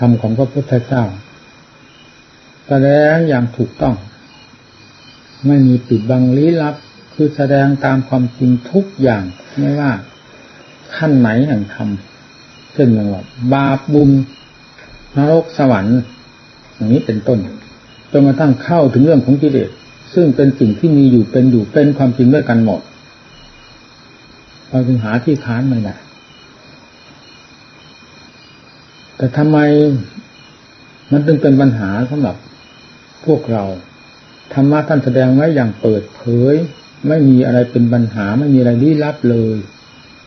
ธรรมของพระพุทธเจ้าแสดงอย่างถูกต้อง ไม่มีปิดบังลี้ลับ คือแสดงตามความจริงทุกอย่างไม่ว่าขั้นไหนแห่งธรรมเช่นอย่างว่าบาปบุญนรกสวรรค์อย่างนี้เป็นต้นจนกระทั่งเข้าถึงเรื่องของกิเลสซึ่งเป็นสิ่งที่มีอยู่เป็นอยู่เป็นความจริงด้วยกันหมดเราจึงหาที่ค้านไม่ได้ แต่ทำไมมันจึงเป็นปัญหาสำหรับพวกเราธรรมะท่านแสดงไว้อย่างเปิดเผย ไม่มีอะไรเป็นปัญหาไม่มีอะไรลี้ลับเลย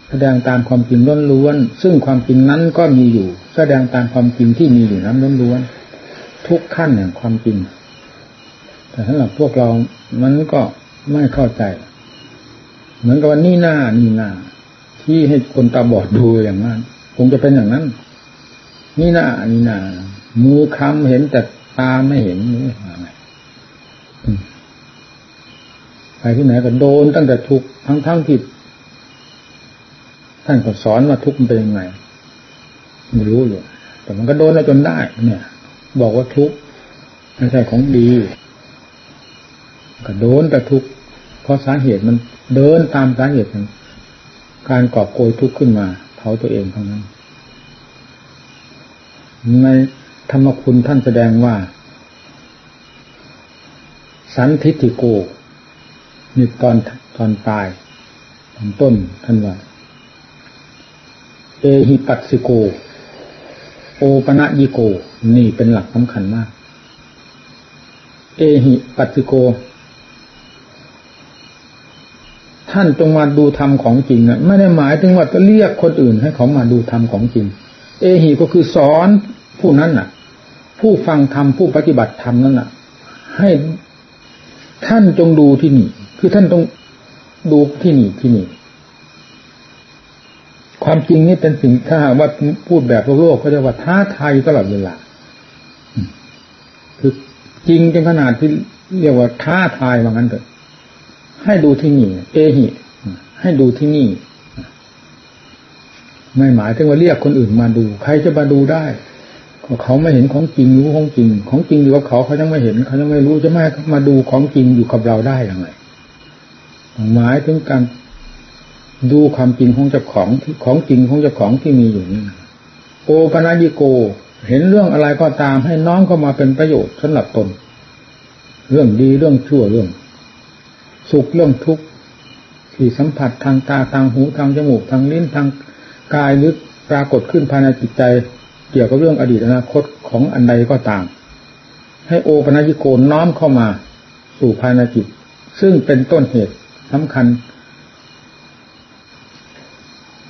แสดงตามความจริงล้วนๆซึ่งความจริงนั้นก็มีอยู่ แสดงตามความจริงที่มีอยู่นั้นล้วนๆทุกขั้นแห่งความจริง แต่สำหรับพวกเรา มันก็ไม่เข้าใจ เหมือนกับว่านี่หน้านี่หน้าที่ให้คนตาบอดดูอย่างนั้นคงจะเป็นอย่างนั้น นี่นานี่นามือคำเห็นแต่ตาไม่เห็นนี่อะไรไปที่ไหนก็โดนตั้งแต่ทุกทั้งทั้งที่ท่านก็สอนว่าทุกมันเป็นยังไงไม่รู้อยู่ แต่มันก็โดนแล้วจนได้ เนี่ย บอกว่าทุกไม่ใช่ของดีก็โดนแต่ทุกเพราะสาเหตุมันเดินตามสาเหตุการกอบโกยทุกข์ขึ้นมาเผาตัวเองเท่านั้น ในธรรมคุณท่านแสดงว่า สันทิติโกนี่ตอนตอนตายตอนต้นท่านว่า เอหิปัสสิโก โอปะยิโก นี่เป็นหลักสำคัญมาก เอหิปัสสิโก ท่านจงมาดูธรรมของจริงนะไม่ได้หมายถึงว่าจะเรียกคนอื่นให้เขามาดูธรรมของจริง เอหิก็คือสอน ผู้นั้นน่ะ ผู้ฟังธรรมผู้ปฏิบัติธรรมนั้นน่ะ ให้ท่านจงดูที่นี่ คือท่านต้องดูที่นี่ที่นี่ ความจริงนี่เป็นสิ่งถ้าว่าพูดแบบโลกเขาจะว่าท้าทายตลอดเวลาคือจริงจนขนาดที่เรียกว่าท้าทายว่างั้นเถอะให้ดูที่นี่ เอหิให้ดูที่นี่ ไม่หมายถึงว่าเรียกคนอื่นมาดู ใครจะมาดูได้ เขาไม่เห็นของจริงรู้ของจริง ของจริงอยู่กับเขาเขายังไม่เห็นเขายังไม่รู้จะม่มาดูของจริงอยู่กับเราได้อย่างไรหมายถึงการดูความจริงของเจ้าของของจริงของเจ้าของที่มีอยู่นี่โอปนาญิโก เห็นเรื่องอะไรก็ตามให้น้องเข้ามาเป็นประโยชน์สำหรับตน เรื่องดีเรื่องชั่วเรื่อง สุขเรื่องทุกข์ที่สัมผัสทางตาทางหูทางจมูกทางลิ้นทางกายหรือปรากฏขึ้นภายในจิตใจ เกี่ยวกับเรื่องอดีตอนาคตของอันใดก็ตาม ให้โอปัญิโกน้อมเข้ามาสู่ภายในจิต ซึ่งเป็นต้นเหตุสำคัญ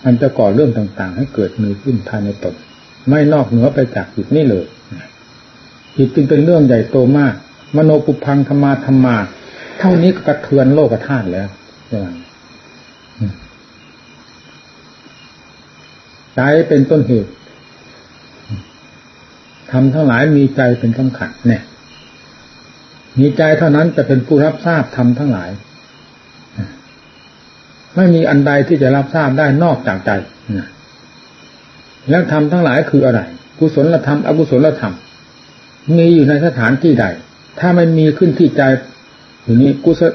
มันจะก่อเรื่องต่างๆ ให้เกิดมีขึ้นภายในตนไม่นอกเหนือไปจากจิตนี่เลยจิตจึงเป็นเรื่องใหญ่โตมาก มโนปุพังธรรมาธรรมา เท่านี้ก็กระเทือนโลกธาตุแล้วใจเป็นต้นเหตุ ทำทั้งหลายมีใจเป็นสำคัญเนี่ย มีใจเท่านั้นจะเป็นผู้รับทราบทำทั้งหลาย ไม่มีอันใดที่จะรับทราบได้นอกจากใจแล้วทำทั้งหลายคืออะไร กุศลธรรมอกุศลธรรม มีอยู่ในสถานที่ใด ถ้าไม่มีขึ้นที่ใจอย่นี้กุศล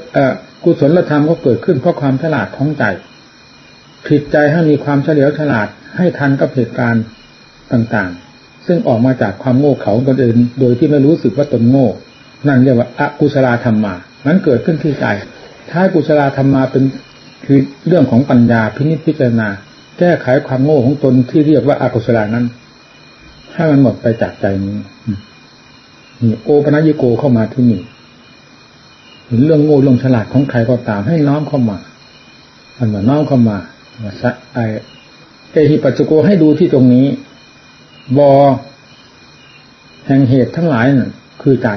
กุศลธรรมก็เกิดขึ้นเพราะความฉลาดของใจผิดใจให้มีความเฉลียวฉลาดให้ทันกับเหตุการณ์ต่าง ซึ่งออกมาจากความโง่เขลาตนเองโดยที่ไม่รู้สึกว่าตนโง่ นั่นเรียกว่าอกุศลธรรมมา นั้นเกิดขึ้นที่ใจ ถ้ากุศลธรรมมาเป็นคือเรื่องของปัญญาพินิจพิจารณา แก้ไขความโง่ของตนที่เรียกว่าอากุศลานั้นให้มันหมดไปจากใจนี้นี่โอปนัญญโกเข้ามาที่นี่เห็นเรื่องโง่เรื่องฉลาดของใครก็ตามให้น้อมเข้ามาอันว่าน้อมเข้ามาไอเอหิปัจจโกให้ดูที่ตรงนี้ บอแห่งเหตุทั้งหลายน่ะคือใจ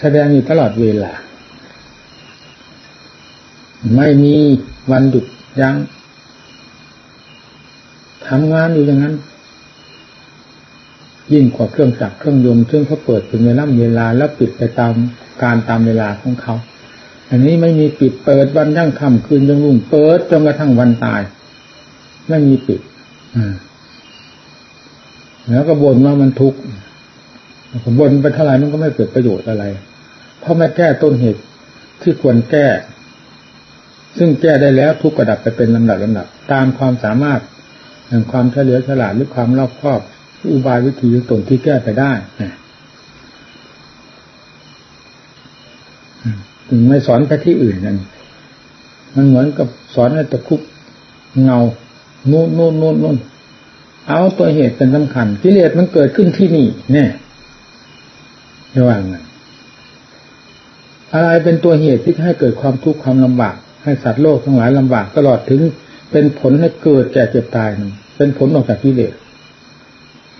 แสดงอยู่ตลอดเวลา ไม่มีวันหยุดยัง้งทำงานอยู่อย่างนั้น ยิ่งกว่าเครื่องจักรเครื่องยนต์ซึ่งเขาเปิดเป็นเวลาเวลาแล้วปิดไปตามการตามเวลาของเขา อันนี้ไม่มีปิดเปิดวันยั่งค่ำคืนยังรุ่งเปิดจนกระทั่งวันตาย ไม่มีปิดอ่า แล้วก็บ่นว่ามันทุกข์บ่นไปเท่าไหร่มันก็ไม่เกิดประโยชน์อะไร เพราะไม่แก้ต้นเหตุที่ควรแก้ ซึ่งแก้ได้แล้วทุกกระดับไปเป็นลำดับลำดับ ตามความสามารถแห่งความเฉลียวฉลาดหรือความรอบคอบอุบายวิธีตนที่แก้ไปได้ถึงไม่สอนไปที่อื่นนั่นมันเหมือนกับสอนให้ตะคุบเงาโน่นโน่นโน่นโน่น เอาตัวเหตุเป็นสำคัญ กิเลสมันเกิดขึ้นที่นี่เนี่ยระว่างอะไรเป็นตัวเหตุที่ให้เกิดความทุกข์ความลำบาก ให้สัตว์โลกทั้งหลายลำบากตลอดถึงเป็นผลให้เกิดแก่เจ็บตายนเป็นผลออกจากกิเลส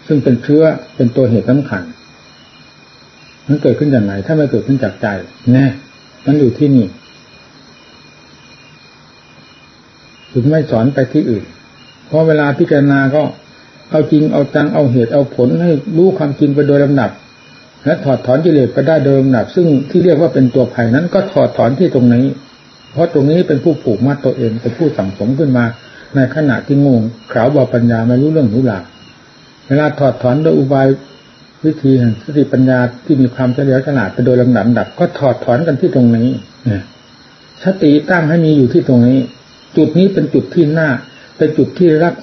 ซึ่งเป็นเชื้อเป็นตัวเหตุสำคัญมันเกิดขึ้นจากไหน ถ้าไม่เกิดขึ้นจากใจแน่มันอยู่ที่นี่ถึงไม่สอนไปที่อื่น เพราะเวลาพิจารณาก็ เอาจริงเอาจังเอาเหตุเอาผลให้รู้ความจริงไปโดยลำดับและถอดถอนกิเลสไปได้โดยลำดับซึ่งที่เรียกว่าเป็นตัวภัยนั้นก็ถอดถอนที่ตรงนี้ เพราะตรงนี้เป็นผู้ผูกมัดตัวเองเป็นผู้สั่งสมขึ้นมา ในขณะที่งงขาวบาปัญญาไม่รู้เรื่องรู้หลักเวลาถอดถอนโดยอุบายวิธีแห่งสติปัญญาที่มีความเฉลียวฉลาดไปโดยลำดับดับ ก็ถอดถอนกันที่ตรงนี้สติตั้งให้มีอยู่ที่ตรงนี้ จุดนี้เป็นจุดที่หน้าเป็นจุดที่รัก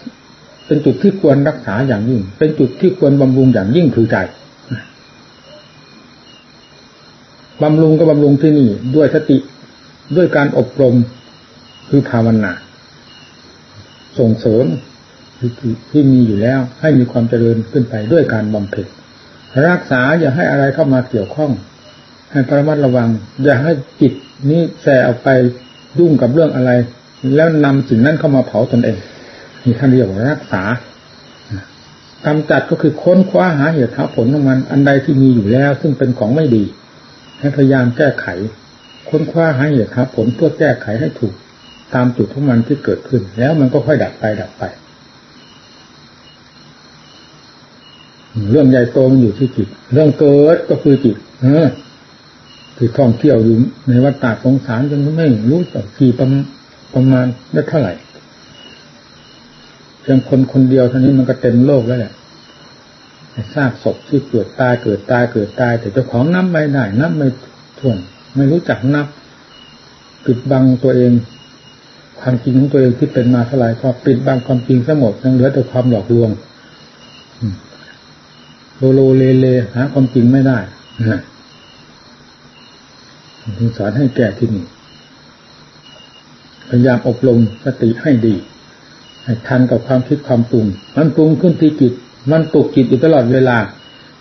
เป็นจุดที่ควรรักษาอย่างยิ่ง เป็นจุดที่ควรบำรุงอย่างยิ่งคือใจบำรุงก็บำรุงที่นี่ด้วยสติด้วยการอบรมคือภาวนาส่งเสริมที่มีอยู่แล้ว ให้มีความเจริญขึ้นไปด้วยการบำเพ็ญรักษาอย่าให้อะไรเข้ามาเกี่ยวข้อง ให้ประมัดระวัง อย่าให้จิตนี้แสออกไปยุ่งกับเรื่องอะไร แล้วนำสิ่งนั้นเข้ามาเผาตนเอง นี่ท่านเรียกว่ารักษากำจัดก็คือค้นคว้าหาเหตุหาผลของมัน อันใดที่มีอยู่แล้ว ซึ่งเป็นของไม่ดีให้พยายามแก้ไข ค้นคว้าหาเหตุหาผลเพื่อแก้ไขให้ถูก ตามจุดของมันที่เกิดขึ้น แล้วมันก็ค่อยดับไปดับไป เรื่องใหญ่โตมันอยู่ที่จิต เรื่องเกิดก็คือจิต เออที่ท่องเที่ยวอยู่ในวัฏฏะสงสารจนไม่รู้จักกี่ประมาณได้เท่าไหร่ พียงคนคนเดียวเท่านี้มันก็เต็มโลกแล้วแหละซากศพที่เกิดตายเกิดตายเกิดตาย แต่เจ้าของนับไม่ได้นับไม่ถ้วน ไม่รู้จักนับปิดบังตัวเอง ความจริงของตัวเองที่เป็นมาเท่าไหร่ก็ปิดบังความจริงทั้งหมดยังเหลือแต่ความหลอกลวงโลโลเลเลหาความจริงไม่ได้นะถึงสอนให้แก่ที่นี่พยายามอบรมสติให้ดี ทันกับความคิดความปรุง มันปรุงขึ้นที่จิต มันตกจิตอยู่ตลอดเวลา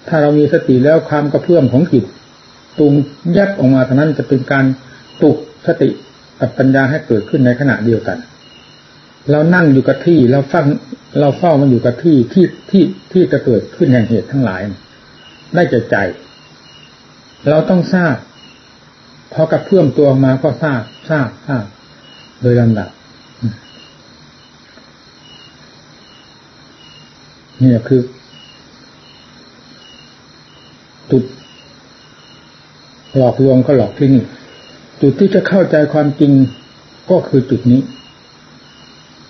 ถ้าเรามีสติแล้วความกระเพื่อมของจิตปรุงยับออกมาเท่านั้นจะเป็นการปลุกสติกับปัญญาให้เกิดขึ้นในขณะเดียวกัน เรานั่งอยู่กับที่เราฟังเราเฝ้ามันอยู่กับที่ที่ที่ที่จะเกิดขึ้นแห่งเหตุทั้งหลาย ได้ใจใจ เราต้องทราบพอกระเพื่อมตัวมาก็ทราบทราบทราบโดยลำดับ นี่คือ จุดหลอกลวงก็หลอกที่นี่ จุดที่จะเข้าใจความจริงก็คือจุดนี้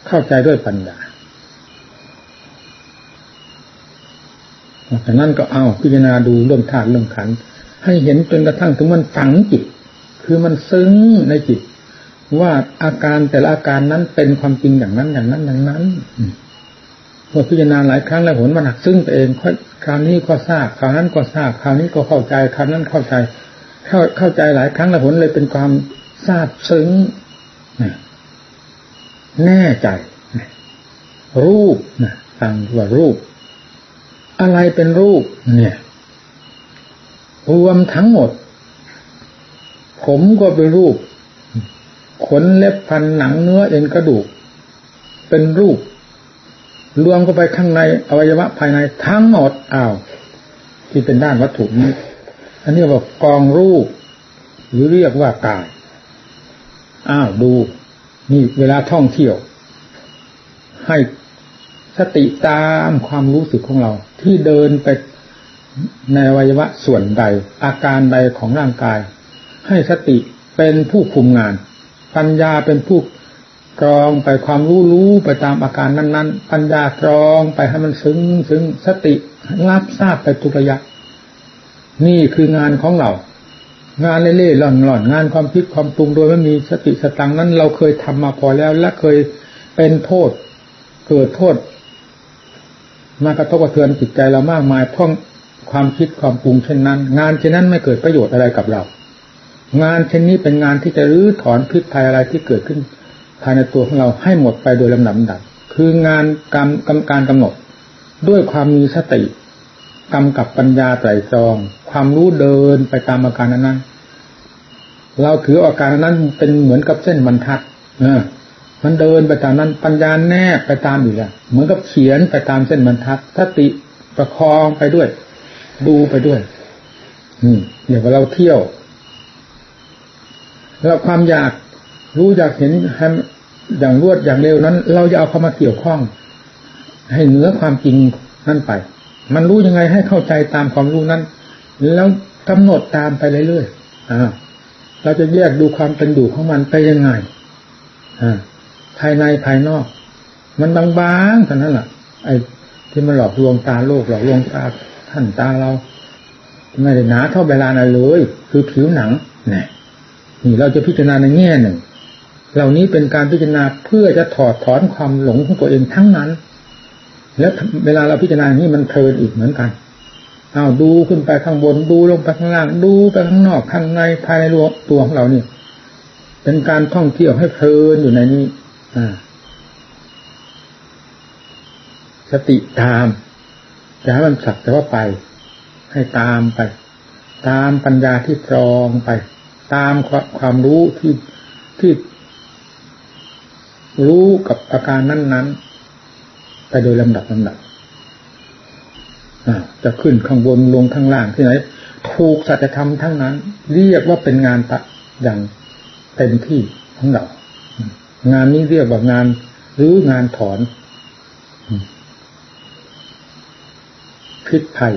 เข้าใจด้วยปัญญาจากนั้นก็เอาพิจารณาดูเรื่องธาตุเรื่องขัน ให้เห็นจนกระทั่งถึงมันฝังจิต คือมันซึ้งในจิต ว่าอาการแต่ละอาการนั้นเป็นความจริงอย่างนั้นอย่างนั้นอย่างนั้น พอพิจารณาหลายครั้งแล้วผลมันหนักซึ้งตัวเองคราวนี้ก็ทราบคราวนั้นก็ทราบคราวนี้ก็เข้าใจคราวนั้นเข้าใจเข้าเข้าใจหลายครั้งแล้วผลเลยเป็นความทราบซึ้งแน่ใจ รูปนะฟังว่ารูป อะไรเป็นรูป เนี่ยรวมทั้งหมด ผมก็เป็นรูป ขนเล็บพันหนังเนื้อเอ็นกระดูก เป็นรูป รวมเข้าไปข้างในอวัยวะภายในทั้งหมดอ้าวที่เป็นด้านวัตถุนี้ อันนี้ว่ากองรูป หรือเรียกว่ากายอ้าวดู นี่เวลาท่องเที่ยว ให้สติตามความรู้สึกของเรา ที่เดินไปในวัยวะส่วนใด อาการใดของร่างกาย ให้สติเป็นผู้คุมงาน ปัญญาเป็นผู้ กรองไปความรู้รู้ไปตามอาการนั้น ๆ ปัญญากรองไปให้มันซึ้งซึ้งสติรับทราบไปทุกระยะ นี่คืองานของเรา งานเล่ๆหล่อนๆงานความคิดความปรุงโดยไม่มีสติสตังนั้น เราเคยทำมาพอแล้ว และเคยเป็นโทษ เกิดโทษ มากระทบกระเทือนจิตใจเรามากมายเพราะความคิดความปรุงเช่นนั้น งานเช่นนั้นไม่เกิดประโยชน์อะไรกับเรา งานเช่นนี้เป็นงานที่จะรื้อถอนพิษภัยอะไรที่เกิดขึ้น ภายในตัวของเราให้หมดไปโดยลำดับดับ คืองานกรรมกรรมการกำหนด ด้วยความมีสติกำกับปัญญาไตรตรอง ความรู้เดินไปตามอาการนั้นเราถืออาการนั้นเป็นเหมือนกับเส้นบรรทัดเออมันเดินไปตามนั้นปัญญาแนบไปตามอยู่แล้วเหมือนกับเขียนไปตามเส้นบรรทัดสติประคองไปด้วย ดูไปด้วย อืมเดี๋ยวเราเที่ยวแล้วความอยาก รู้อยากเห็นอย่างรวดอย่างเร็วนั้น เราจะเอาเข้ามาเกี่ยวข้อง ให้เหนือความจริงนั่นไป มันรู้ยังไงให้เข้าใจตามความรู้นั้น แล้วกำหนดตามไปเรื่อยๆอ่าเราจะแยกดูความเป็นอยู่ของมันไปยังไงอ่าภายในภายนอก มันบางๆเท่านั้นแหละไอ้ที่มันหลอกลวงตาโลกหลอกลวงตาท่านตาเราไม่ได้หนาเท่าเวลานั้นเลย คือผิวหนังเนี่ยนี่เราจะพิจารณาในแง่หนึ่ง เหล่านี้เป็นการพิจารณาเพื่อจะถอดถอนความหลงของตัวเองทั้งนั้น แล้วเวลาเราพิจารณาอย่างนี้มันเพลินอีกเหมือนกันเอาดูขึ้นไปข้างบนดูลงไปข้างล่าง ดูไปข้างนอกข้างในภายในตัวของเราเนี่ยเป็นการท่องเที่ยวให้เพลินอยู่ในนี้ อ่า สติตามจะให้มันสักแต่ว่าไป ให้ตามไป ตามปัญญาที่ตรองไป ตามความรู้ที่ที่ รู้กับอาการนั้น ๆ ไปโดยลำดับลำดับจะขึ้นข้างบนลงข้างล่างที่ไหน ถูกสัจธรรมทั้งนั้น เรียกว่าเป็นงานตะอย่างเต็มที่ของเรา งานนี้เรียกว่างานหรืองานถอนพิษภัย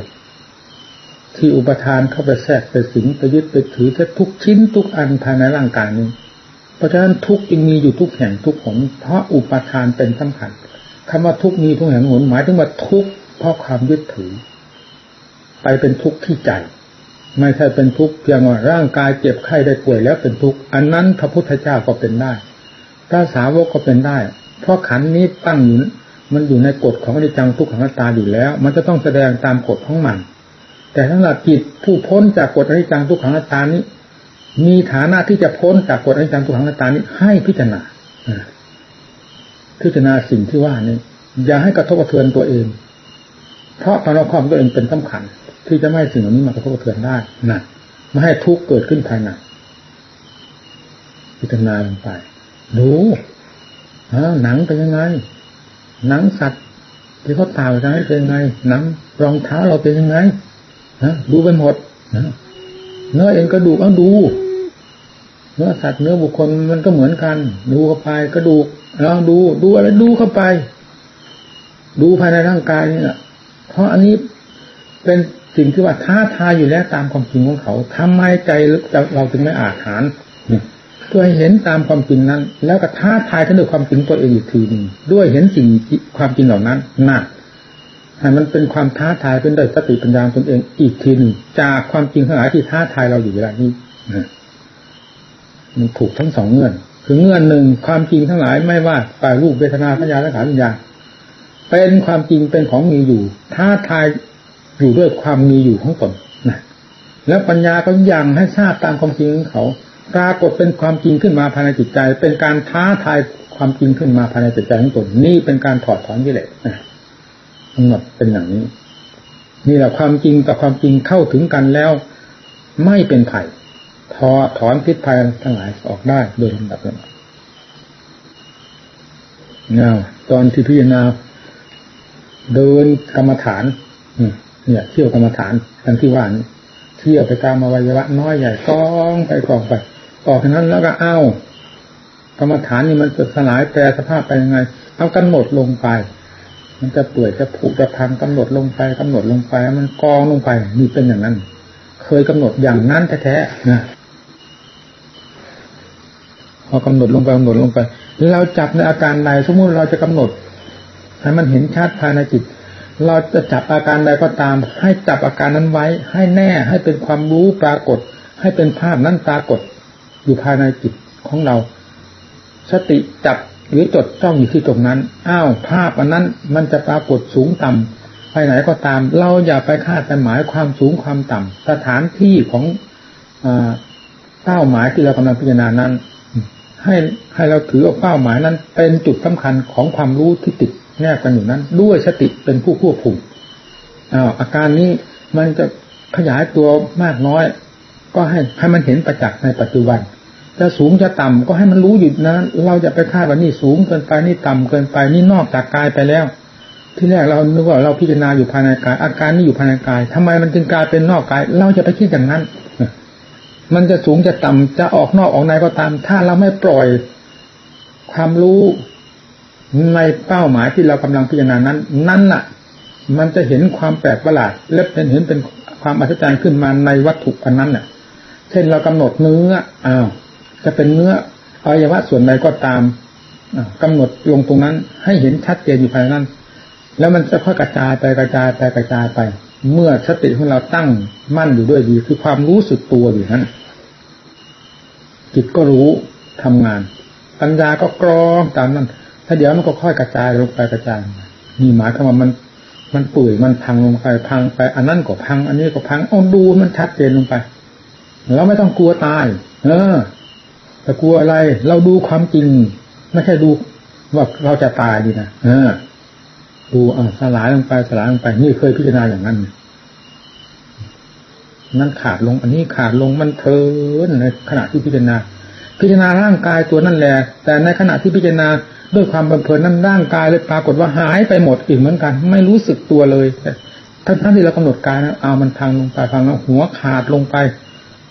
ที่อุปทานเข้าไปแทรกไปสิงไปยึดไปถือแค่ทุกชิ้นทุกอันภายในร่างกายนี้ เพราะฉะนั้นทุกจึงมีอยู่ทุกแห่งทุกหนเพราะอุปทานเป็นสำคัญคำว่าทุกมีทุกแห่งหนหมายถึงว่าทุกเพราะความยึดถือ ไปเป็นทุกข์ที่ใจ ไม่ใช่เป็นทุกข์เพียงว่าร่างกายเจ็บไข้ได้ป่วยแล้วเป็นทุกข์อันนั้นพระพุทธเจ้าก็เป็นได้พระสาวกก็เป็นได้ เพราะขันนี้ตั้งอยู่มันอยู่ในกฎของอนิจจังทุกขังตาอยู่แล้ว มันจะต้องแสดงตามกฎของมัน แต่สำหรับจิตผู้พ้นจากกฎอนิจจังทุกขังตานี้ มีฐานะที่จะพ้นจากกฎอนิจจังทุกขังตานี้ให้พิจารณาพิจารณาสิ่งที่ว่านี้อย่าให้กระทบกระเทือนตัวเอง เพราะตอนเราความตัวเองเป็นสำคัญ ที่จะไม่ให้สิ่งเหล่านี้มากระทบกระเทือนได้นะไม่ให้ทุกข์เกิดขึ้นภายในพิจารณาลงไป ดูหนังเป็นยังไง หนังสัตว์ที่เขาตายไปเป็นยังไง หนังรองเท้าเราเป็นยังไงนะดูไปหมดนะ เนื้อเองกระดูกเอาดูเนื้อสัตว์เนื้อบุคคลมันก็เหมือนกัน ดูเข้าไปกระดูกเราดูดูอะไรดูเข้าไป ดูภายในร่างกายนี่แหละเพราะอันนี้เป็นสิ่งที่ว่าท้าทายอยู่แล้วตามความจริงของเขาทำไมใจเราจึงไม่อาจหารเพื่อให้เห็นตามความจริงนั้น แล้วก็ท้าทายทั้งด้วยความจริงตัวเองอีกทีหนึ่งด้วยเห็นสิ่งความจริงเหล่านั้นหนัก ให้มันเป็นความท้าทายเป็นด้วยสติปัญญาตนเองอีกทีหนึ่งจากความจริงทั้งหลายที่ท้าทายเราอยู่เวลานี้มันถูกทั้งสองเงื่อน คือเงื่อนหนึ่งความจริงทั้งหลายไม่ว่าฝ่ายรูปเวทนาสัญญาและขาวิญญาเป็นความจริงเป็นของมีอยู่ ท้าทายอยู่ด้วยความมีอยู่ของตนนะแล้วปัญญาก็ยังให้ทราบตามความจริงของเขาปรากฏเป็นความจริงขึ้นมาภายในจิตใจ เป็นการท้าทายความจริงขึ้นมาภายในจิตใจของตนนี่เป็นการถอดถอนกิเลสนะ กำหนดเป็นอย่างนี้นี่แหละความจริงกับความจริงเข้าถึงกันแล้ว ไม่เป็นไผ่ถอถอนพิษภัยทั้งหลายออกได้โดยลำดับลำดับเนี่ยตอนที่พิจารณาเดินกรรมฐานเนี่ยเที่ยวกรรมฐานทันที่ว่านเที่ยวไปตามอวัยวะน้อยใหญ่กองไปกองไปออกนั้นแล้วก็เอ้ากรรมฐานนี่มันจะสลายแปรสภาพไปยังไง เอากันหมดลงไป มันจะเปื่อยจะผุจะพังกำหนดลงไปกำหนดลงไป มันกองลงไปนี่เป็นอย่างนั้น เคยกำหนดอย่างนั้นแท้ๆนะพอกำหนดลงไปกำหนดลงไป เราจับในอาการใดสมมติเราจะกำหนดให้มันเห็นชัดภายในจิต เราจะจับอาการใดก็ตาม ให้จับอาการนั้นไว้ ให้แน่ให้เป็นความรู้ปรากฏ ให้เป็นภาพนั้นปรากฏ อยู่ภายในจิตของเรา สติจับ หรือจดจ้องอยู่ที่ตรงนั้น อ้าวภาพอันนั้นมันจะปรากฏสูงต่ำไปไหนก็ตาม เราอย่าไปคาดหมายความสูงความต่ำสถานที่ของเป้าหมายที่เรากำลังพิจารณานั้น ให้ให้เราถือว่าเป้าหมายนั้น เป็นจุดสำคัญของความรู้ที่ติดแนบกันอยู่นั้น ด้วยสติเป็นผู้ควบคุมอ้าวอาการนี้มันจะขยายตัวมากน้อย ก็ให้ให้มันเห็นประจักษ์ในปัจจุบัน จะสูงจะต่ำก็ให้มันรู้อยู่นะ เราจะไปคาดว่านี่สูงเกินไปนี่ต่ำเกินไปนี่นอกจากกายไปแล้ว ที่แรกเรานึกว่าเราพิจารณาอยู่ภายในกาย อาการนี้อยู่ภายในกายทำไมมันจึงกลายเป็นนอกกาย เราจะไปคิดอย่างนั้น มันจะสูงจะต่ำจะออกนอกออกในก็ตาม ถ้าเราไม่ปล่อยความรู้ในเป้าหมายที่เรากำลังพิจารณานั้น นั่นน่ะ มันจะเห็นความแปลกประหลาด และเป็นเห็นเป็นความอัศจรรย์ขึ้นมาในวัตถุอันนั้นน่ะ เช่นเรากำหนดเนื้ออ้าว จะเป็นเนื้ออวัยวะส่วนใดก็ตามกำหนดลงตรงนั้น ให้เห็นชัดเจนอยู่ภายในนั้น แล้วมันจะค่อยกระจายไปกระจายไปกระจายไป เมื่อสติของเราตั้งมั่นอยู่ด้วยดี คือความรู้สึกตัวอยู่นั้นจิตก็รู้ทำงาน ปัญญาก็กรองตามนั้น ถ้าเดี๋ยวมันก็ค่อยกระจายลงไปกระจายนี่หมายความว่ามันมันเปื่อยมันพังลงไปพังไป อันนั้นก็พัง อันนี้ก็พังเอาดูมันชัดเจนลงไป เราไม่ต้องกลัวตาย เออ แต่กลัวอะไร เราดูความจริง ไม่ใช่ดูว่าเราจะตายดีนะเออ ดูอ่าสลายลงไปสลายลงไปนี่เคยพิจารณาอย่างนั้นนั่นขาดลง อันนี้ขาดลงมันเทินในขณะที่พิจารณา พิจารณาร่างกายตัวนั่นแหละ แต่ในขณะที่พิจารณาด้วยความบังเพลินนั้นร่างกายเลยปรากฏว่าหายไปหมดอีกเหมือนกัน ไม่รู้สึกตัวเลยทั้งที่เรากำหนดกายนะเอามันพังลงไปพังแล้วหัวขาดลงไป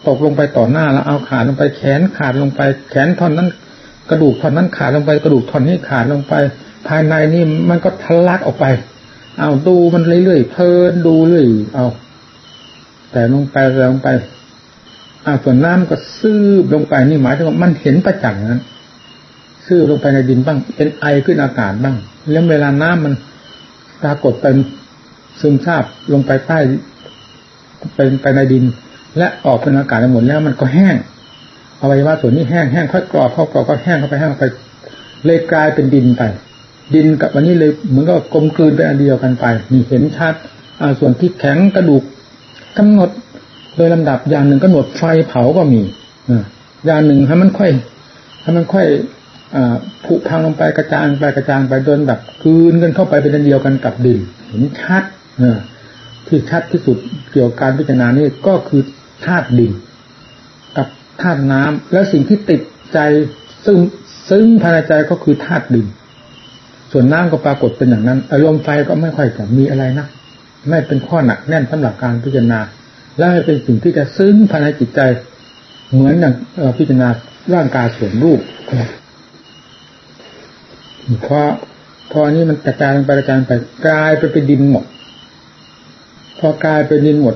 ตกลงไปต่อหน้าแล้วเอาขาดลงไปแขนขาดลงไป แขนท่อนนั้น กระดูกท่อนนั้นขาดลงไปกระดูกท่อนนี้ขาดลงไป ภายในนี่มันก็ทะลักออกไป เอาดูมันเรื่อยๆเพลินดูเรื่อยเอาแต่ลงไปลงไปอาส่วนน้ำก็ซื้อลงไปนี่หมายถึงว่ามันเห็นประจักษ์นั้นซื้อลงไปในดินบ้าง เป็นไอขึ้นอากาศบ้างแล้วเวลาน้ำมันปรากฏเป็นซึมซาบลงไปใต้เป็นไปในดิน และออกเป็นอากาศหมดแล้วมันก็แห้งอวัยวะส่วนนี้แห้งแห้งค่อยกรอบเข้ากรอบก็แห้งเข้าไปแห้งไป เลยกลายเป็นดินไป ดินกับวันนี้เลยเหมือนก็กลมกลืนเป็นอันเดียวกันไปมีเห็นชัดส่วนที่แข็งกระดูกกำหนดโดยลำดับอย่างหนึ่งกำหนดไฟเผาก็มีอย่างหนึ่งให้มันค่อยให้มันค่อยผุพังลงไปกระจางไปกระจางไปโดนแบบคืนกันเข้าไปเป็นอันเดียวกันกับดิน เห็นชัดที่ชัดที่สุดเกี่ยวกับการพิจารณานี่ก็คือ ธาตุดิน กับธาตุน้ำแล้วสิ่งที่ติดใจซึ่งซึ่งภายในใจก็คือธาตุดิน ส่วนน้ำก็ปรากฏเป็นอย่างนั้นอารมณ์ไฟก็ไม่ค่อยจะมีอะไรนะไม่เป็นข้อหนักแน่นสำหรับการพิจารณา และเป็นสิ่งที่จะซึ้งภายในจิตใจ เหมือนอย่างพิจารณาร่างกายส่วนรูปพอพอนี้มันกระจายไปกระจายไปกลายไปเป็นดินหมด พอกลายเป็นดินหมด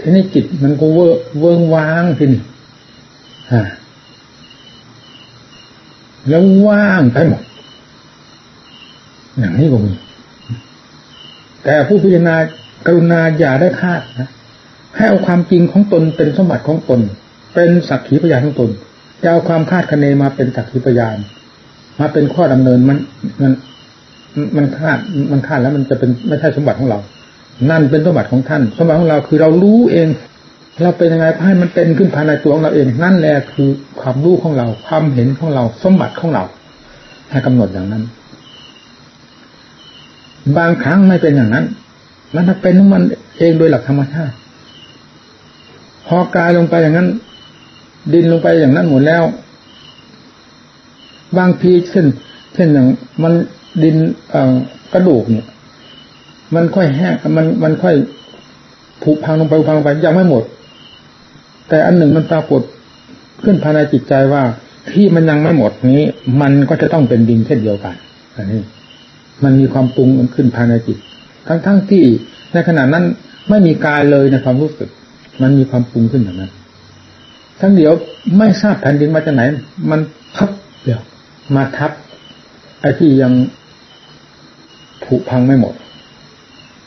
ทีนี้จิตมันก็เวเวิงว้างทีนี่ฮะแล้วว่างไปหมดอย่างนี้ก็มีแต่ผู้พิจารณากรุณาอย่าได้คาดนะให้เอาความจริงของตนเป็นสมบัติของตน เป็นสักขีพยานของตนจะเอาความคาดคะเนมาเป็นสักขีพยาน มาเป็นข้อดำเนินมันมัน มันคาดมันคาดแล้วมันจะเป็นไม่ใช่สมบัติของเรา นั่นเป็นสมบัติของท่าน สมบัติของเราคือเรารู้เอง เราเป็นยังไงให้มันเป็นขึ้นภายในตัวของเราเอง นั่นแหละคือความรู้ของเรา ความเห็นของเรา สมบัติของเรา ให้กำหนดอย่างนั้น บางครั้งไม่เป็นอย่างนั้นมันเป็นของมันเองโดยหลักธรรมชาติ พอกายลงไปอย่างนั้น ดินลงไปอย่างนั้นหมดแล้ว บางทีเช่น เช่นอย่างมันดินกระดูกเนี่ย มันค่อยแห้งมันมันค่อยผุพังลงไปพังลงไปยังไม่หมด แต่อันหนึ่งมันปรากฏขึ้นภายในจิตใจว่า ที่มันยังไม่หมดนี้ มันก็จะต้องเป็นดินเช่นเดียวกัน อันนี้ มันมีความปรุงขึ้นภายในจิต ทั้งทั้งที่ในขณะนั้นไม่มีกายเลยในความรู้สึก มันมีความปรุงขึ้นอย่างนั้นทั้งเดียวไม่ทราบแผ่นดินมาจากไหน มันครับเดี๋ยวมาทับไอ้ที่ยังผุพังไม่หมด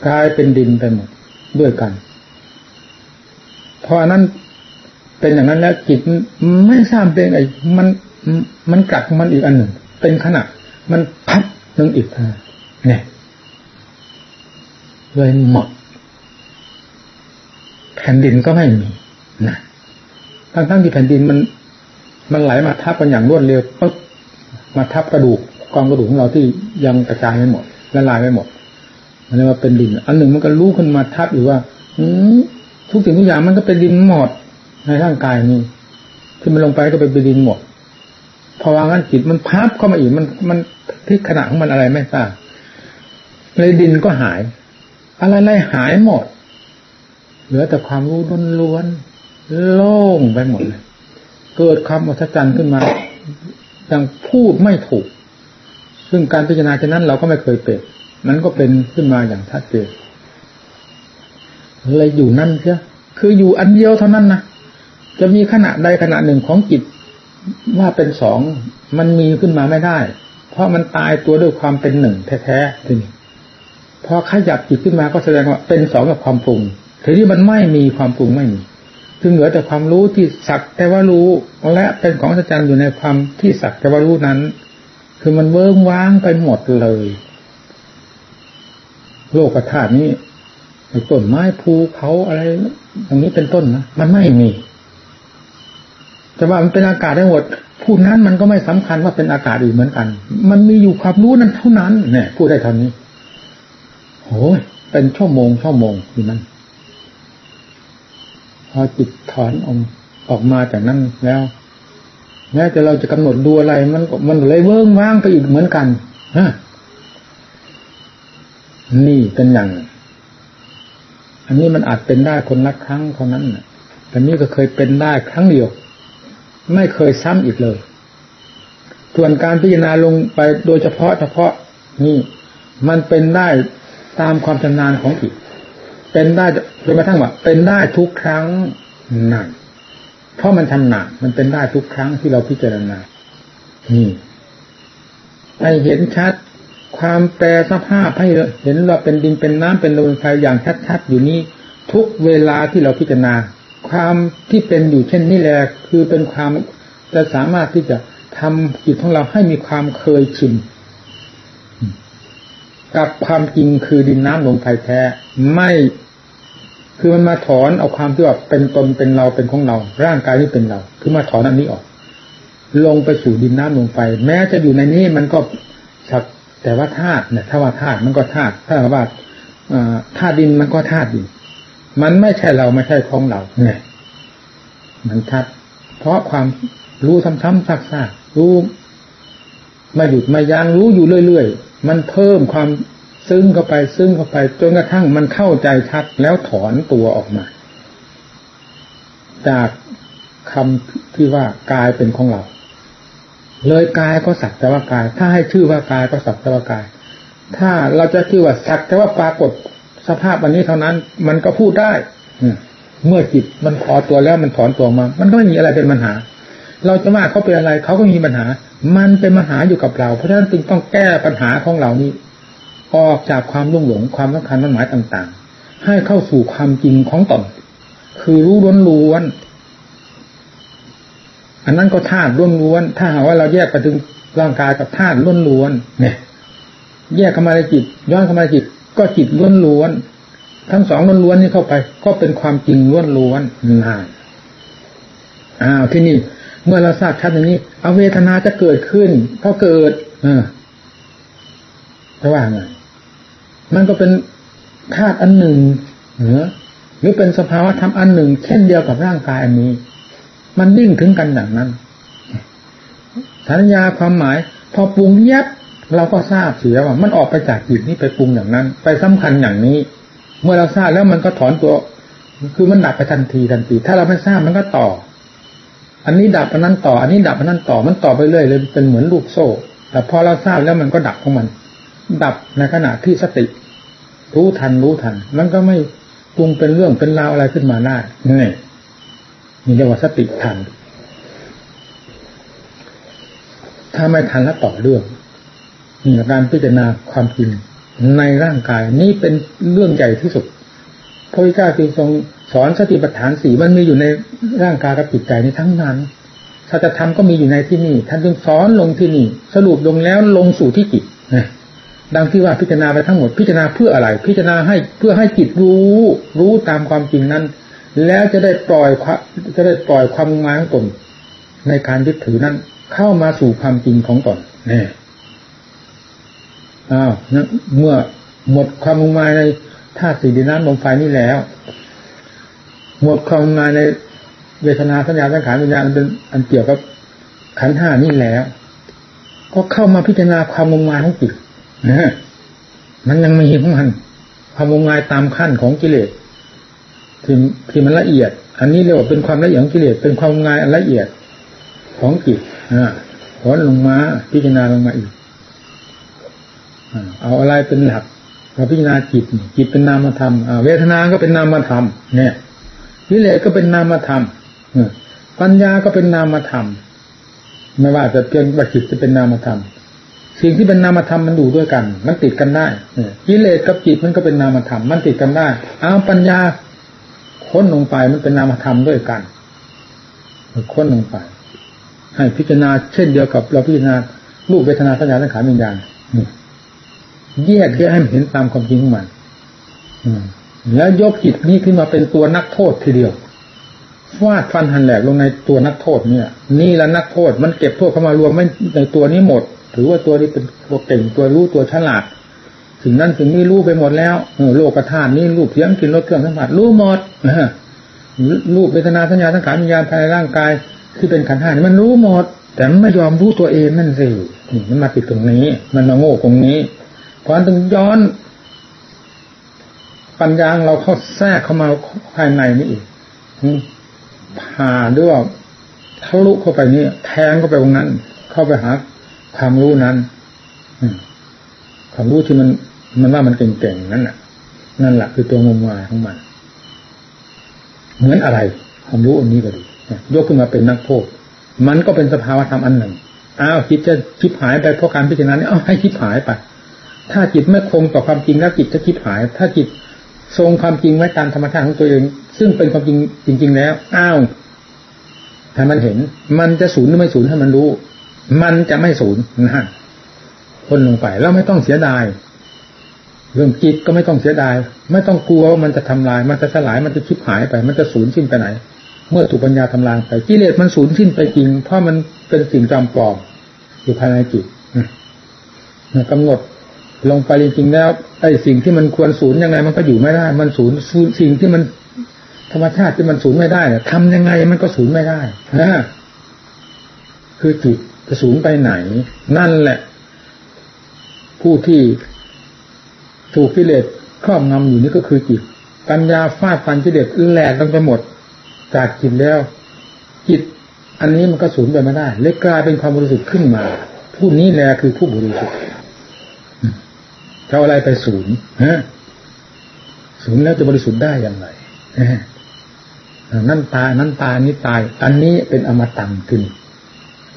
กลายเป็นดินไปหมดด้วยกันพราะนั้นเป็นอย่างนั้นแล้วจิตไม่ทราบเป็นอะไอ้มันมันกลับมันอีกอันหนึ่ง เป็นขณะมันพับนึงอีกเนี่ยเลยหมดแผ่นดินก็ไม่มีนะทั้งทั้งที่แผ่นดินมัน มันไหลมาทับกันอย่างรวดเร็วปุ๊บมาทับกระดูกกองกระดูกของเราที่ยังกระจายไม่หมดละลายไม่หมด มันเรียกว่าเป็นดิน อันหนึ่งมันก็รู้ขึ้นมาทับอยู่ว่า อืทุกสิ่งทุกอย่างมันก็เป็นดินหมดในร่างกายนี้ที่มันลงไปก็เป็นดินหมดพอวางงั้นจิตมันพับเข้ามาอีกมันมันที่ขณะของมันอะไรไม่ทราบเลยดินก็หาย อะไรไรหายหมด เหลือแต่ความรู้ล้วนโล่งไปหมดเลยเกิดความอัศจรรย์ขึ้นมายังพูดไม่ถูก ซึ่งการพิจารณาเช่นนั้นเราก็ไม่เคยเป็น นั้นก็เป็นขึ้นมาอย่างชัดเจนเลยอยู่นั่นเชียคืออยู่อันเดียวเท่านั้นนะจะมีขณะใดขณะหนึ่งของจิตว่าเป็นสองมันมีขึ้นมาไม่ได้ เพราะมันตายตัวด้วยความเป็นหนึ่งแท้ๆทีนี้พอขยับจิตขึ้นมาก็แสดงว่าเป็นสองกับความปรุงทีนี้มันไม่มีความปรุงไม่มีจึงเหลือแต่ความรู้ที่สักแต่ว่ารู้และเป็นของอาจารย์อยู่ในความที่สักแต่ว่ารู้นั้น คือมันเวิ้งว้างไปหมดเลย โลกธาตุนี้ต้นไม้ภูเขาอะไรอย่างนี้เป็นต้นนะมันไม่มีจะว่ามันเป็นอากาศได้หมดพูดนั้นมันก็ไม่สำคัญว่าเป็นอากาศอื่นเหมือนกัน มันมีอยู่ความรู้นั้นเท่านั้นเนี่ยพูดได้เท่านี้โอ้ยเป็นชั่วโมงชั่วโมงอยู่นั้นพอจิตถอนออกออกมาจากนั้นแล้วแม้แต่เราจะกำหนดดูอะไร มันมันเลยเวิ้งว้างไปอีกเหมือนกันฮะ นี่เป็นอย่าง อันนี้มันอาจเป็นได้คนละครั้งเท่านั้นแต่นี่ก็เคยเป็นได้ครั้งเดียว ไม่เคยซ้ำอีกเลย ส่วนการพิจารณาลงไปโดยเฉพาะเฉพาะนี่มันเป็นได้ตามความชำนาญของจิตเป็นได้จนกระทั่งว่าเป็นได้ทุกครั้งนั่นเพราะมันทำหนักมันเป็นได้ทุกครั้งที่เราพิจารณานี่ให้เห็นชัด ความแปรสภาพให้เห็นเราเป็นดินเป็นน้ำเป็นลมไฟอย่างชัดๆอยู่นี้ทุกเวลาที่เราพิจารณา ความที่เป็นอยู่เช่นนี้แหละคือเป็นความจะสามารถที่จะทำจิตของเราให้มีความเคยชินกับความจริงคือดินน้ำลมไฟแท้ ไม่คือมันมาถอนเอาความที่ว่าเป็นตนเป็นเราเป็นของเรา ร่างกายนี้เป็นเรา คือมาถอนอันนี้ออก ลงไปสู่ดินน้ำลมไฟ แม้จะอยู่ในนี้มันก็สัก แต่ว่าธาตุเนี่ยถ้าว่าธาตุมันก็ธาตุถ้าว่าธาตุดินมันก็ธาตุดินมันไม่ใช่เราไม่ใช่ของเราเนี่ยมันชัด เพราะความรู้ซ้ำๆซักๆรู้ไม่หยุดไม่ยั้งรู้อยู่เรื่อยๆ มันเพิ่มความซึ้งเข้าไปซึ้งเข้าไปจนกระทั่งมันเข้าใจชัดแล้วถอนตัวออกมา จากคำที่ว่ากายเป็นของเรา เลยกายก็สักแต่ว่ากาย ถ้าให้ชื่อว่ากายก็สักแต่ว่ากาย ถ้าเราจะชื่อว่าสักแต่ว่าปรากฏสภาพอันนี้เท่านั้น มันก็พูดได้เมื่อจิตมันพอตัวแล้วมันถอนตัวมา มันก็ไม่มีอะไรเป็นปัญหา เราจะว่าเขาเป็นอะไรเขาก็มีปัญหา มันเป็นปัญหาอยู่กับเรา เพราะฉะนั้นจึงต้องแก้ปัญหาของเรานี้ออกจากความรุ่งหลงความสำคัญมันหมายต่างๆ ให้เข้าสู่ความจริงของตนคือรู้ล้วนล้วน อันนั้นก็ธาตุล้วนล้วนถ้าหากว่าเราแยกไปถึงร่างกายกับธาตุล้วนล้วนเนี่ย แยกเข้ามาในจิต ย้อนเข้ามาในจิต ก็จิตล้วนล้วนทั้งสองล้วนล้วนนี่เข้าไป ก็เป็นความจริงล้วนล้วนนานอ้าวที่นี่เมื่อเราทราบชัดอย่างนี้เอาเวทนาจะเกิดขึ้นก็เกิด เออจะว่าไงมันก็เป็นธาตุอันหนึ่งเหรอหรือเป็นสภาวะธรรมอันหนึ่ง เช่นเดียวกับร่างกายอันนี้ มันดิ่งถึงกันอย่างนั้นสัญญาความหมาย พอปรุงแยบเราก็ทราบเสียว่า มันออกไปจากจิตนี้ไปปรุงอย่างนั้น ไปสำคัญอย่างนี้ เมื่อเราทราบแล้วมันก็ถอนตัว คือมันดับไปทันทีทันที ถ้าเราไม่ทราบมันก็ต่อ อันนี้ดับอันนั้นต่อ อันนี้ดับอันนั้นต่อ มันต่อไปเรื่อยเลยเป็นเหมือนลูกโซ่ แต่พอเราทราบแล้วมันก็ดับของมัน ดับในขณะที่สติ รู้ทันรู้ทัน มันก็ไม่ปรุงเป็นเรื่องเป็นราวอะไรขึ้นมาได้นี่ นี่เรียกว่าสติธรรมถ้าไม่ทันแล้วต่อเรื่องนี่การพิจารณาความจริงในร่างกายนี่เป็นเรื่องใหญ่ที่สุดพระพุทธเจ้าจึงทรงสอนสติปัฏฐานสี่มันมีอยู่ในร่างกายกับจิตใจในทั้งนั้นสัจธรรมก็มีอยู่ในที่นี่ ท่านจึงสอนลงที่นี่ สรุปลงแล้วลงสู่ที่จิตนะดังที่ว่าพิจารณาไปทั้งหมดพิจารณาเพื่ออะไร พิจารณาให้เพื่อให้จิตรู้ รู้ตามความจริงนั้น แล้วจะได้ปล่อยจะได้ปล่อยความงายของตนในการยึดถือนั้น เข้ามาสู่ความจริงของตนนี่อ้าวเมื่อหมดความงมงายในธาตุสี่ดินน้ำลมไฟนี่แล้ว หมดความงมงายในเวทนาสัญญาสังขารวิญญาณอันเป็นอันเกี่ยวกับขันห้านี่แล้ว ก็เข้ามาพิจารณาความงมงายของจิตนะมันยังไม่เห็นของมันความงมงายตามขั้นของกิเลส ที่ที่มันละเอียด อันนี้เรียกว่าเป็นความละเอียดของกิเลสเป็นความงายอันละเอียดของจิตอ่าถอนลงมาพิจารณาลงมาอีกเอาอะไรเป็นหลักเราพิจารณาจิต จิตเป็นนามธรรมเวทนา ก็เป็นนามธรรมเนี่ยวิเลก็เป็นนามธรรมปัญญาก็เป็นนามธรรม ไม่ว่าจะเพียงว่าจิตจะเป็นนามธรรม สิ่งที่เป็นนามธรรมมันอยู่ด้วยกัน มันติดกันได้กิเลสกับจิตมันก็เป็นนามธรรม มันติดกันได้ เอาปัญญา ค้นลงไปมันเป็นนามธรรมด้วยกันค้นลงไป ให้พิจารณาเช่นเดียวกับเราพิจารณารูปเวทนาสัญญาสังขารวิญญาณแยกแยกให้เห็นตามความจริงของมันแล้วยกจิตนี้ขึ้นมาเป็นตัวนักโทษทีเดียวฟาดฟันหันแหลกลงในตัวนักโทษเนี่ย นี่แหละนักโทษมันเก็บโทษเข้ามารวมไม่ในตัวนี้หมด ถือว่าตัวนี้เป็นตัวเก่งตัวรู้ตัวฉลาด สิ่งนั้นสิ่งนี้รู้ไปหมดแล้วโลกธาตุนี้รูปเพียงกินรสเครื่องสัมผัสรู้หมดรูปเวทนาสัญญาสังขารวิญญาณภายในร่างกายที่เป็นขันธ์ห้านี่มันรู้หมด แต่มันไม่ยอมรู้ตัวเองนั่นสิมันมาติดตรงนี้ มันมาโง่ตรงนี้ เพราะฉะนั้นต้องย้อน ปัญญาเราเข้าแทรกเข้ามาภายในนี่อีกผ่าด้วยทะลุเข้าไปนี่แทงเข้าไปตรงนั้น เข้าไปหาความรู้นั้นความรู้ที่มัน มันว่ามันเก่งๆนั่นแหละนั่นแหละคือตัวงมงายของมัน เหมือนอะไรความรู้อันนี้ก็ดียกขึ้นมาเป็นนักโทษมันก็เป็นสภาวะธรรมอันหนึ่งอ้าวจิตจะชิบหายไปเพราะการพิจารณาเนี่ยเอาให้ชิบหายไป ถ้าจิตไม่คงต่อความจริงแล้วจิตจะชิบหาย ถ้าจิตทรงความจริงไว้ตามธรรมชาติของตัวเอง ซึ่งเป็นความจริงจริง ๆ แล้ว อ้าวถ้ามันเห็น มันจะศูนย์หรือไม่ศูนย์ให้มันรู้ มันจะไม่ศูนย์นะคนลงไปแล้วไม่ต้องเสียดาย เรื่องจิตก็ไม่ต้องเสียดาย ไม่ต้องกลัวว่ามันจะทำลาย มันจะสลายมันจะชิบหายไป มันจะสูญสิ้นไปไหน เมื่อถูกปัญญาทำลายไปกิเลสมันสูญสิ้นไปจริง เพราะมันเป็นสิ่งจำปลอมอยู่ภายในจิตกำหนดลงไปจริงๆแล้วไอ้สิ่งที่มันควรศูนย์ยังไง มันก็อยู่ไม่ได้ มันศูนย์สิ่งที่มันธรรมชาติที่มันศูนย์ไม่ได้ทำยังไงมันก็ศูนย์ไม่ได้นะคือจิตจะศูนย์ไปไหน นั่นแหละ ผู้ที่ ถูกกิเลสครอบงำอยู่นี่ก็คือจิต ปัญญาฟาดฟันกิเลสแหลกลงไปหมด จากจิตแล้ว จิต อันนี้มันก็สูญไปไม่ได้เลยกลายเป็นความบริสุทธิ์ขึ้นมา ผู้นี้แหละคือผู้บริสุทธิ์เอาอะไรไปศูนย์ฮะศูนย์แล้วจะบริสุทธิ์ได้อย่างไรนั่นตายนั่นตายนี้ตาย อันนี้เป็นอมตังขึ้น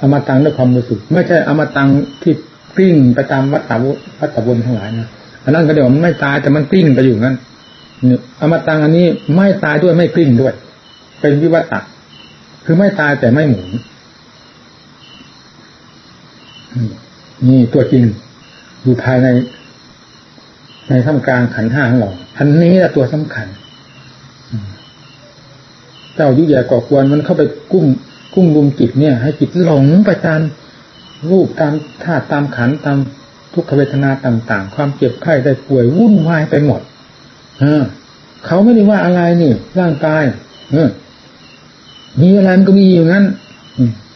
อมตังด้วยความบริสุทธิ์ไม่ใช่อมตังที่กลิ้งไปตามวัฏฏะวัฏฏะวนทั้งหลายนะ อันนั้นก็เดี๋ยวมันไม่ตายแต่มันกลิ้งไปอยู่นั้นอมตังอันนี้ไม่ตายด้วยไม่กลิ้งด้วย เป็นวิวัตะคือไม่ตายแต่ไม่หมุนนี่ตัวจริงอยู่ภายใน ในท่ามกลางขันห้าของเราอันนี้แหละตัวสำคัญเจ้ายุแย่ก่อควรมันเข้าไปกุ้งกุ้งรุมจิตเนี่ย ให้จิตหลงไปตามรูปตามธาตุตามขันตาม ทุกขเวทนาต่าง ๆ ความเจ็บไข้ได้ป่วยวุ่นวายไปหมดเออเขาไม่ได้ว่าอะไรนี่ร่างกาย เออ มีอะไรมันก็มีอยู่งั้น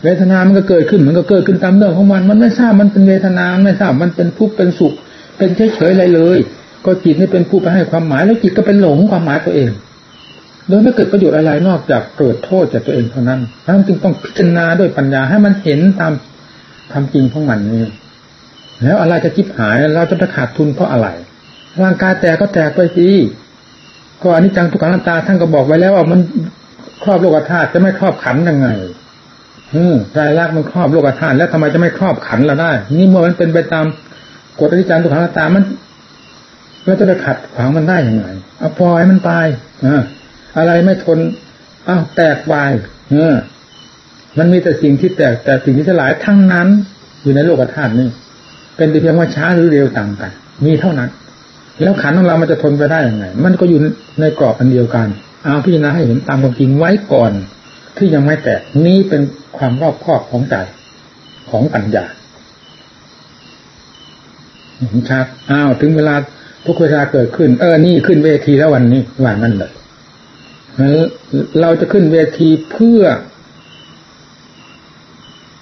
เวทนา มันก็เกิดขึ้น มันก็เกิดขึ้นตามเรื่องของมัน มันไม่ทราบมันเป็นเวทนาไม่ทราบมันเป็นทุกข์เป็นสุข เป็นเฉยๆอะไรเลย ก็จิตนี่เป็นผู้ไปให้ความหมายแล้วจิตก็เป็นหลงความหมายตัวเองโดยไม่เกิดประโยชน์อะไรนอกจากเกิดโทษจากตัวเองเท่านั้นท่านจึงต้องพิจารณาด้วยปัญญาให้มันเห็นตามความจริงของมันนี่ แล้วอะไรจะคิดหายเราจะไปขาดทุนเพราะอะไร ร่างกายแตกก็แตกไปสิก็อันนี้จังทุกขังตาท่านก็บอกไว้แล้วว่ามันครอบโลกธาตุจะไม่ครอบขันยังไงเออรายลักษณ์มันครอบโลกธาตุแล้วทำไมจะไม่ครอบขันเราได้ นี่เมื่อมันเป็นไปตามกฎอธิจารทุกขังตามันเราจะไปขัดขวางมันได้ยังไงเอาปล่อยมันไปอ่าอะไรไม่ทนอ้าวแตกวายเออมันมีแต่สิ่งที่แตกแต่สิ่งที่สลายทั้งนั้น อยู่ในโลกธาตุนี่ เป็นแต่เพียงว่าช้าหรือเร็วต่างกัน มีเท่านั้น แล้วขันของเรามันจะทนไปได้ยังไง มันก็อยู่ในกรอบอันเดียวกันเอาพิจารณาให้เห็นตามความจริงไว้ก่อน ที่ยังไม่แตกนี้เป็นความรอบครอบของใจของปัญญาเห็นชัดอ้าวถึงเวลาทุกเวลาเกิดขึ้น เออ นี่ขึ้นเวทีแล้ววันนี้ว่างั้นเลยเราจะขึ้นเวทีเพื่อ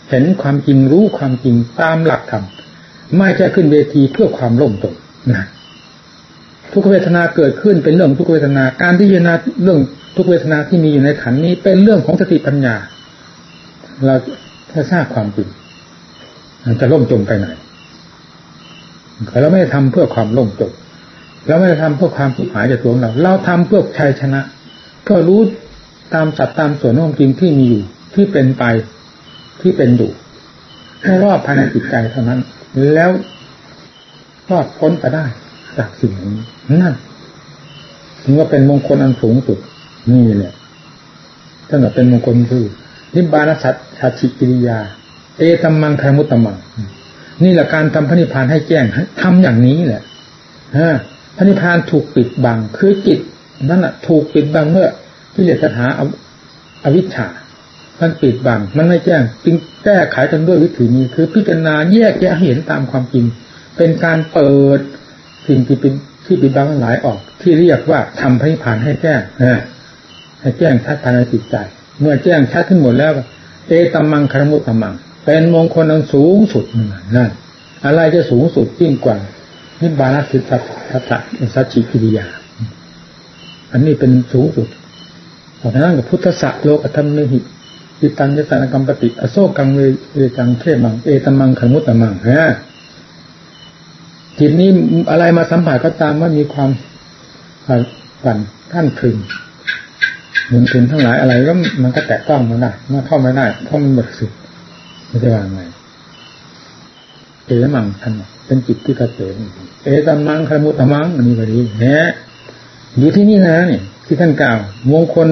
เห็นความจริงรู้ความจริงตามหลักธรรม ไม่ใช่ขึ้นเวทีเพื่อความล่มจมนะทุกเวทนาเกิดขึ้นเป็นเรื่องทุกเวทนา การที่เจนาเรื่องทุกเวทนาที่มีอยู่ในขันนี้ เป็นเรื่องของสติปัญญา เราถ้าทราบความจริงจะล่มจมไปไหนเราไม่ได้ทำเพื่อความล่มจมเราไม่ได้ทำเพื่อความสุขหายจากตัวเรา เราทำเพื่อชัยชนะ เพื่อรู้ตามสัตว์ตามส่วนของจริงที่มีอยู่ที่เป็นไปที่เป็นอยู่ให้รอบภายในจิตใจเท่านั้น แล้วรอดพ้นไปได้ จากสิ่งนี้นั่นถึงว่าเป็นมงคลอันสูงสุดนี่แหละถ้าเกิดเป็นมงคลคือนิบานสัตชัชิกิริยา เอตัมมังคามุตตมัง นี่แหละการทำพระนิพพานให้แจ้งทำอย่างนี้แหละฮะพระนิพพานถูกปิดบัง คือจิตนั่นแหะถูกปิดบังเมื่อกิเลสถาอวิชชา มันปิดบังมันไม่แจ้ง จึงแก้ไขกันด้วยวิถีนี้ คือพิจารณาแยกแยะเห็นตามความจริง เป็นการเปิดสิ่งที่เป็นที่ปิดบังหลายออก ที่เรียกว่าทำพระนิพพานให้แจ้งให้แจ้งชัดภายในจิตใจ เมื่อแจ้งชัดขึ้นหมดแล้ว เอตัมมังคารมุตตัมมัง เป็นมงคลอันสูงสุดนั่นอะไรจะสูงสุดยิ่งกว่านิบานัสิสัตตะสัจจิกิริยา อันนี้เป็นสูงสุดเพราะนั้นกับพุทธะโลกธรรมเนหิ ติตังยสันกรรมปฏิอโศกังเวเจังเทมังเอตมังขมุตตมังฮะจิตนี้อะไรมาสัมผัสก็ตามว่ามีความปั่นท่านพึงเหมือนถึงทั้งหลายอะไรก็มันก็แตะต้องมันได้มันเข้าไม่ได้เพราะมันหมดสิทธิ์ไม่ได้วางไงเอมังท่านเป็นจิตที่กระเสริเอตัมมังคมุตตมังอันนี้ก็ดีแหมอยู่ที่นี่นะเนี่ยที่ท่านกล่าวมงคล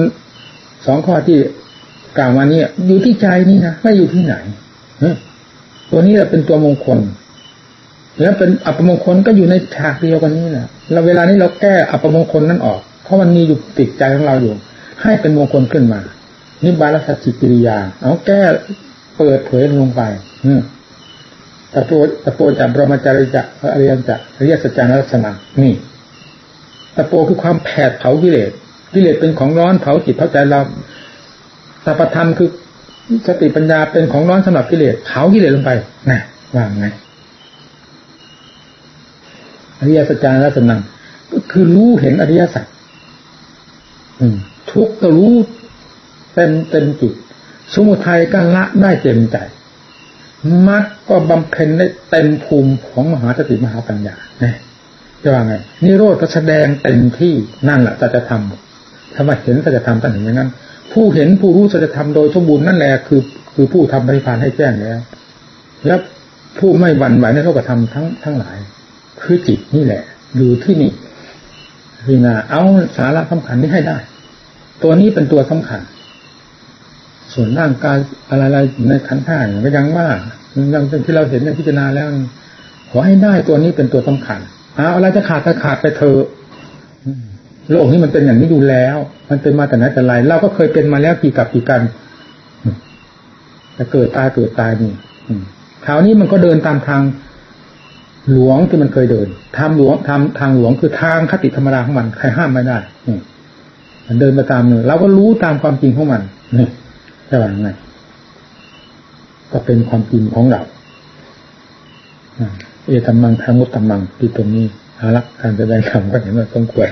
สองข้อที่ กล่าวมานี่อยู่ที่ใจนี่นะไม่อยู่ที่ไหนตัวนี้แหละเป็นตัวมงคล แล้วเป็นอัปมงคลก็อยู่ในฉากเดียวกันนี่แหละเราเวลานี้เราแก้อัปมงคลนั้นออก เพราะมันมีอยู่ติดใจของเราอยู่ ให้เป็นมงคลขึ้นมานิบาลสัจจิกิริยา เอาแก้เปิดเผยลงไปอืตะโพตะโพจับรมจาริจะอริยจะเรียกสัจจานัสนานี่ตะโพคือความแผดเผากิเลสกิเลสเป็นของร้อนเผาจิตเผาใจเรา สัพธรรมคือสติปัญญาเป็นของร้อนสำหรับกิเลสเผากิเลสลงไปนะว่างไงอริยสัจจานัสนังก็คือรู้เห็นอริยสัจทุกก็รู้เต็มเต็มจิตสมุทัยก็ละได้เต็มใจมรรคก็บำเพ็ญได้เต็มภูมิของมหาสติมหาปัญญาเนี่ยจะว่าไงนิโรธก็แสดงเต็มที่นั่นแหละจะจะทำถ้าว่าเห็นก็จะทำตั้งอย่างนั้น ผู้เห็นผู้รู้จะทำโดยสมบูรณ์นั่นแหละคือ คือผู้ทำปฏิพานให้แจ้งแล้ว แล้วผู้ไม่หวั่นไหวในโลกธรรมทั้งทั้งหลาย คือจิตนี่แหละ อยู่ที่นี่พินาเอาสาระสำคัญนี้ให้ได้ ตัวนี้เป็นตัวสำคัญ ส่วนร่างกายอะไรๆในขันธ์ห้าก็ยังว่ายังที่เราเห็นในพิจารณาแล้ว ขอให้ได้ตัวนี้เป็นตัวสำคัญเอาอะไรจะขาดก็ขาดไปเถอะ โลกนี้มันเป็นอย่างนี้ดูแล้ว มันเป็นมาแต่ไหนแต่ไรเราก็เคยเป็นมาแล้วกี่กับกี่กันจะเกิดตายเกิดตายนี่คราวนี้มันก็เดินตามทางหลวงที่มันเคยเดินทางหลวงทางทางหลวงคือทางคติธรรมดาของมันใครห้ามไม่ได้มันเดินไปตามเนื้อเราก็รู้ตามความจริงของมันนี่จะว่าไงก็เป็นความจริงของเราเอตัมมังทามุตตัมมังที่ตรงนี้อารักการแสดงธรรมก็เห็นว่าต้องควร